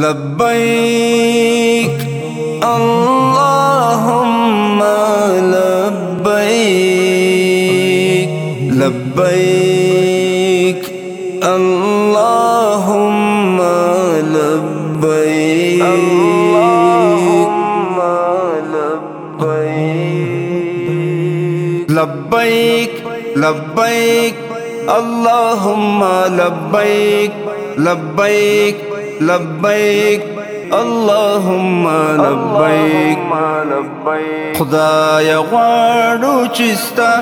لبیک اللہم لبیک لبیک اللہم لبیک لبیک لبیک لبیک اللہم لبیک لبیک لبيك اللهم لبيك. خدای غواړو چې ستا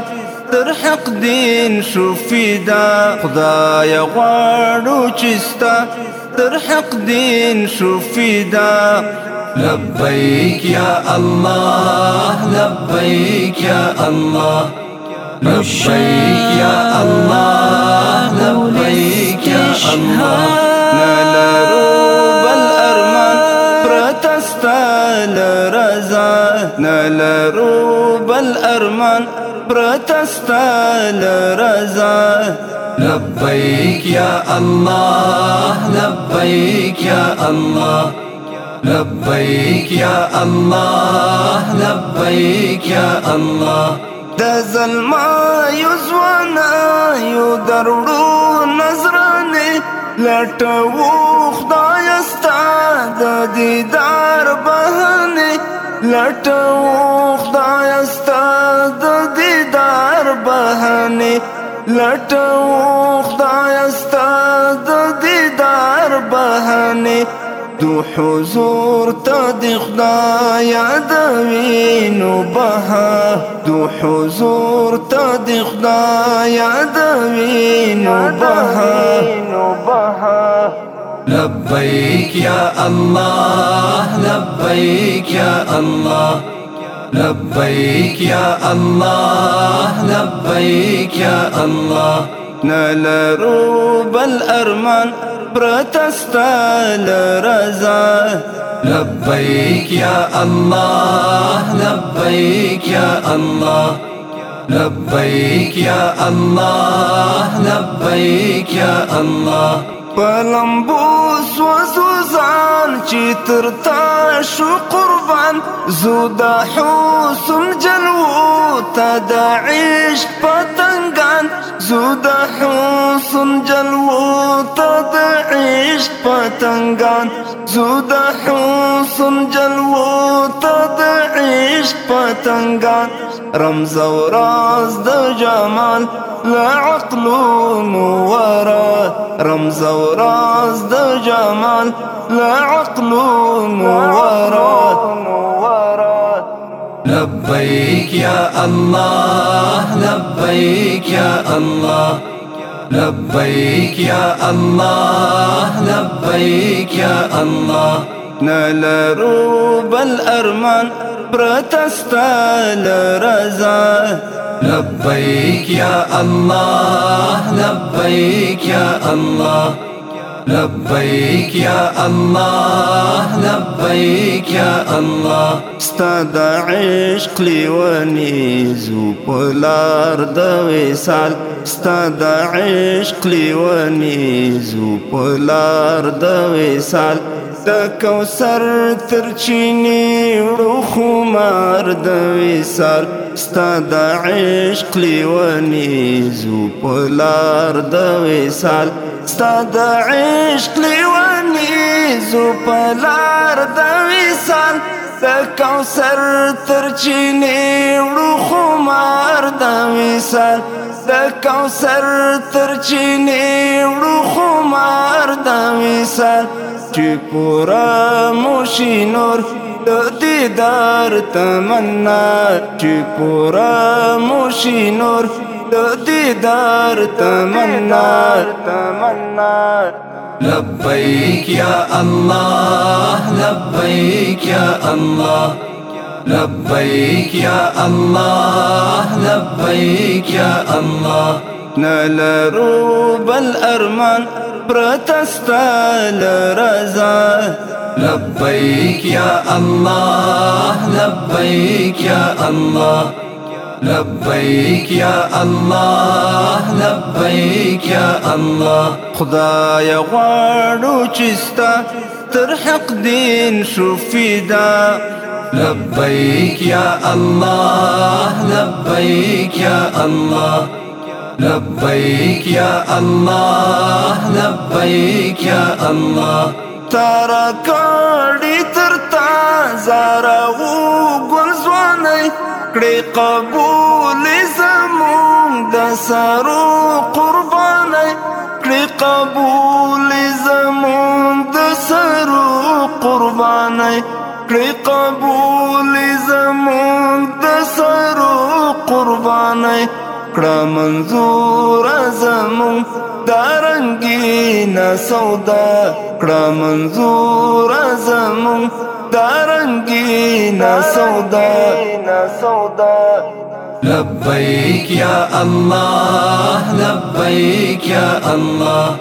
تر حق دین شو فدا خدای غواړو چې ستا تر حق دین شو فدا لبيك يا الله لبيك يا الله. لبيك يا الله لبيك يا الله. نلرو بل ارمان برتستال رضا لبيك يا الله لبيك يا الله. لبيك يا الله لبيك يا الله. د زلما یزوانا یو درړو نظرانه لټو خدای ستاد دیدار بهانه لټو خدای استاد دیدار بهانه لټو خدای استاد دو حضور ته د خدای د وینو بها دو حضور ته د خدای د وینو بها لبيك يا الله لبيك يا الله. لبيك يا الله لبيك يا الله. نلرو بل ارمان برتستال رضا لبيك يا الله لبيك يا الله. لبيك يا الله لبيك يا الله. پلمبو سوزو زان چی ترتا شو قربان. زودا حسن جلو تا دا عشق پتنگان. زودا حسن جلو تا دا عشق پتنگان. زودا حسن جلو تا دا عشق پتنگان. رمز أو راز د جمال لا عقل ورا رمز أو راز د جمال لا عقل ورا لبيك يا الله لبيك يا الله. لبيك يا الله لبيك يا الله. نلرو بل ارمان برتستال رضا لبيك يا الله لبيك يا الله. لبيك يا الله لبيك يا الله. استاد عشق لیونی زو پلار د وصال. استاد عشق لیونی زو پلار د وصال. د کوثر تر چینی وړو خمار د وصال ستاد عشق لیونی زو پلار د وصال ستاد عشق لیونی زو پلار د وصال د کوثر تر چینی وړو خمار د وصال د کوثر تر چینی وړو خمار د وصال چې پورا موشي نور د دیدار تمنا چې پورا موشي نور د دیدار تمنا تمنا لبيك يا الله لبيك يا الله لبيك يا الله لبيك يا الله نلرو بل ارمان برتستال رضا لبيك يا الله لبيك يا الله. لبيك يا الله لبيك يا الله. خدای غواړو چې ستا تر حق دین شو فدا لبيك يا الله لبيك يا الله. لبيك يا الله لبيك يا الله تارا کاڑی تر تازارا او گل زوانی کڑی قبول زمون دا سارو قربانی کڑی قبول زمون دا سارو قربانی کړي قبول زمون د سرو کړه منظور زمون دارنګینا سودا کړه منظور زمون دارنګینا سودا سودا لبيك يا الله لبيك يا الله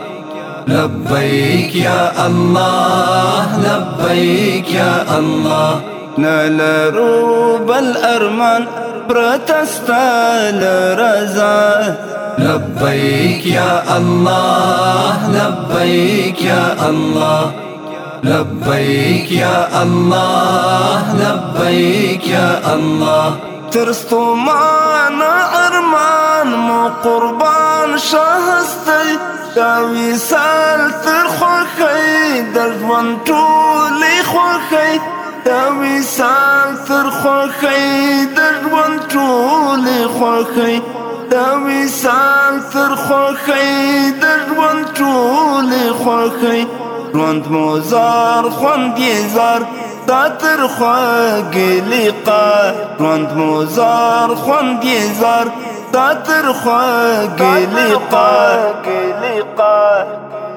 لبيك يا الله لبيك يا الله نلرو بل ارمان برتستال رضا لبيك يا الله لبيك يا الله لبيك يا الله لبيك يا الله ترستو معنا ارمان مو قربان شهستي دا وصال تر خوخی در ژوند ټولې خوخی دا وصال تر خوخی در ژوند ټولې خوخی دا وصال تر خوخی در ژوند ټولې خوخی ژوند مو زار خوند یې زار دا تر خواږه لقا ژوند مو زار خوند یې زار دا تر خواږه لقا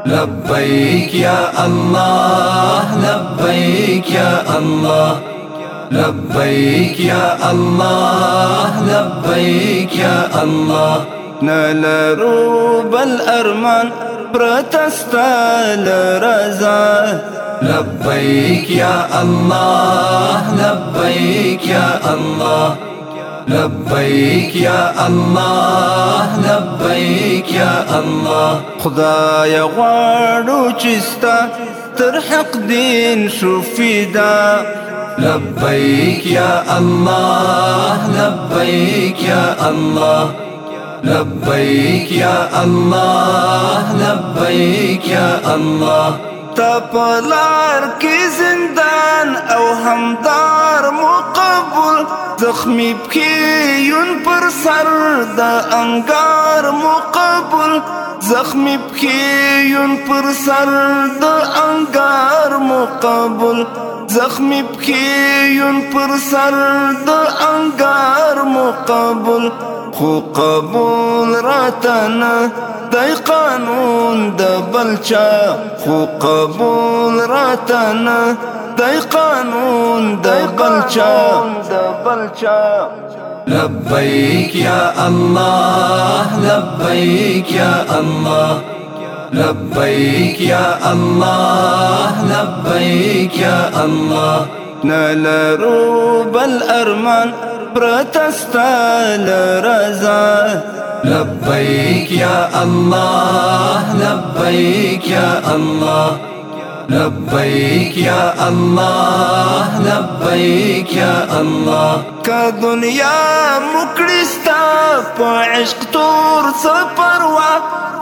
لبيك يا الله لبيك يا الله. لبيك يا الله لبيك يا الله. نلرو بل ارمان برتستال رضا لبيك يا الله لبيك يا الله. لبیک یا اللہ، لبیک یا اللہ۔ خدا یا غواړو چستا تر حق دین شو فدا لبیک یا اللہ، لبیک یا اللہ۔ لبیک یا اللہ، لبیک یا اللہ۔ الله تپلار کی زندان او همدار مقبول زخمی پکیون پر سر د انگار مقبول زخمی پکیون پر سر د انگار مقبول زخمی پکیون پر سر د انگار مقبول خو قبول راتنه دای قانون د بلچا خو قبول راتنه دای قانون د بلچا د بلچا لبيك يا الله لبيك يا الله. لبيك يا الله لبيك يا الله. نلرو بل ارمان برتستال رضا لبیک یا اللہ لبیک یا اللہ لبيك يا الله لبيك يا الله کا دنیا مکړستا په عشق تور سپروا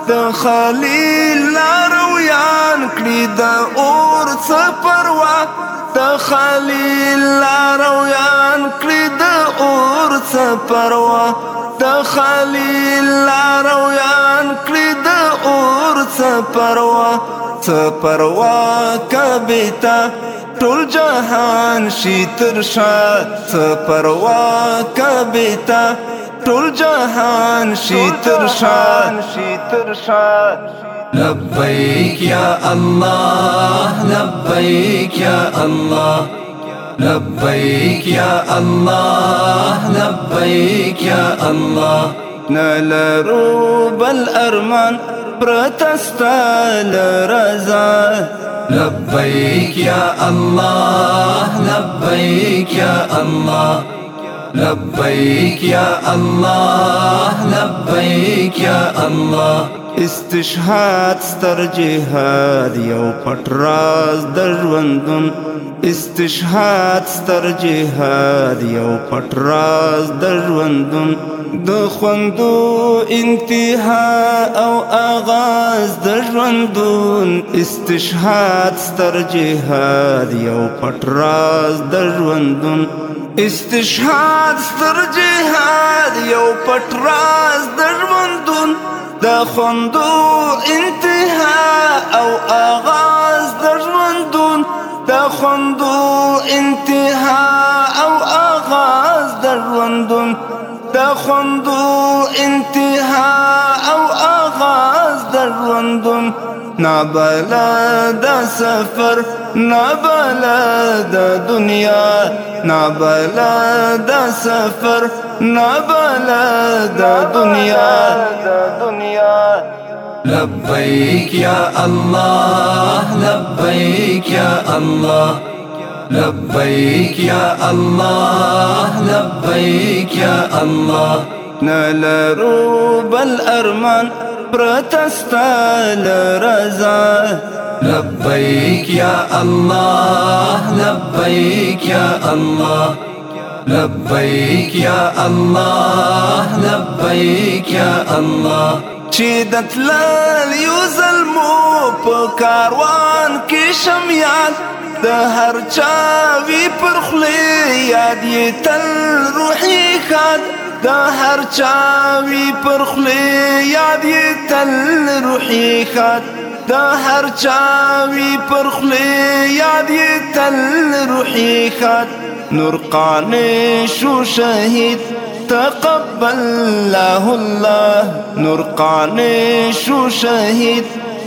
د خلیل لارویان کړي د اور سپروا د خلیل لارویان کړي د اور سپروا د خلیل لارویان کړي د اور سپروا سپروا کبتا ټول جهان شي تر شا سپروا کبتا ټول جهان شي تر شا شي تر شا لبيك يا الله لبيك يا الله. لبيك يا الله لبيك يا الله. نلرو بل ارمان برتستال رضا لبيك يا الله لبيك يا الله. لبيك يا الله لبيك يا الله. استشهاد ستر جهاد یو پټ راز د ژوندون استشهاد ستر جهاد یو پټ راز د ژوندون د خوندو انتها او آغاز د ژوندون استشهاد ستر جهاد یو پټ راز د ژوندون استشهاد ستر جهاد یو پټ راز د ژوندون د خوندو انتها او آغاز د ژوندون د خوندو انتها او آغاز د ژوندون خوندو انتها او آغاز د ژوندون نابلا دا سفر نابلا دا دنیا نابلا دا سفر نابلا دا دنیا. دنیا لبيك يا الله لبيك يا الله لبيك يا الله لبيك يا الله. نلرو بالأرمان پرتستا لرزا. لبيك يا الله لبيك يا الله. لبيك يا الله لبيك يا الله. چې د تلل یو ظلمو په کاروان کې شمیان د هر چا وی پر خلی یاد یې تل روحي خان د هر چا وی پر خلی یاد یې تل روحي خان د هر چا وی پر خلی یاد یې تل روحي خان نور قان شو شهید تقبل الله. الله نور قان شو شهید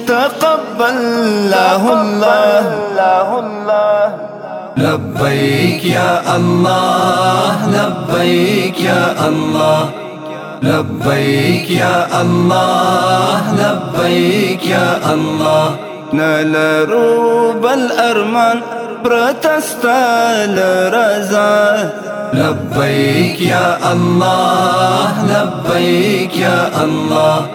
تقبل الله. لبيك يا الله. لبيك يا الله. لبيك يا الله. لبيك يا الله. نلرو بالأرمان برتستا لرزا لبيك يا الله لبيك يا الله.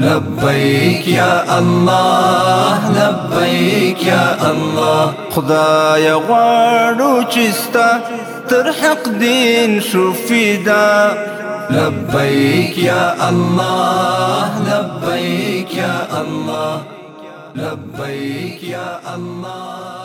لبيك يا الله لبيك يا الله. خدای غواړو چې ستا تر حق لبيك يا الله لبيك يا الله. لبيك يا الله.